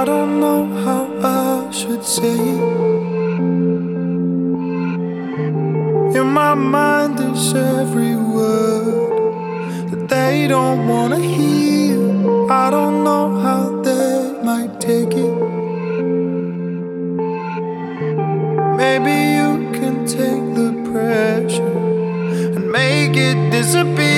I don't know how I should say it. In my mind, there's every word that they don't wanna hear. I don't know how they might take it. Maybe you can take the pressure and make it disappear.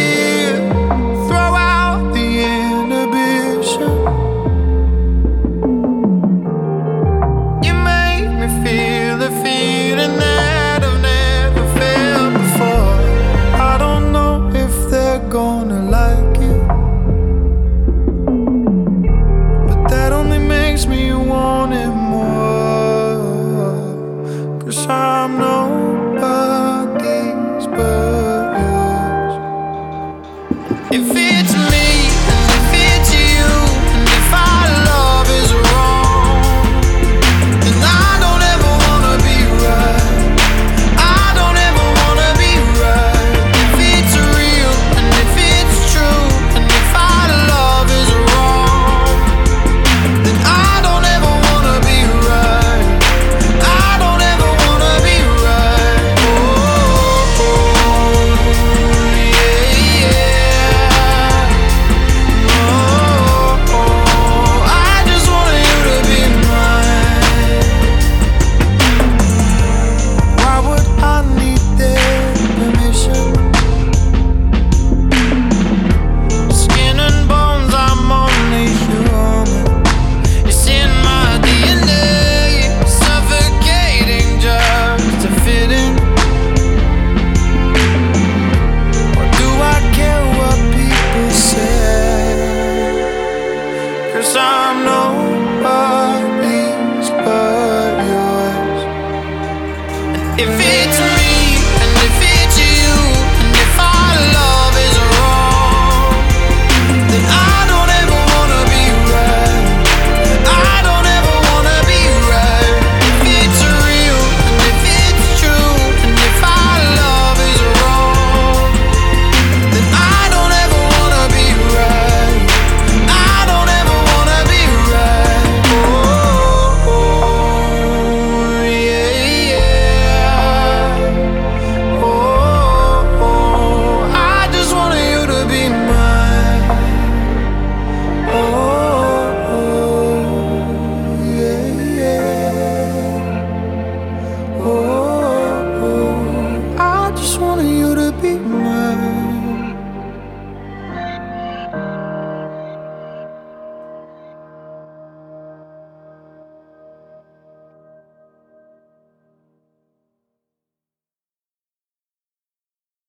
Cause I'm no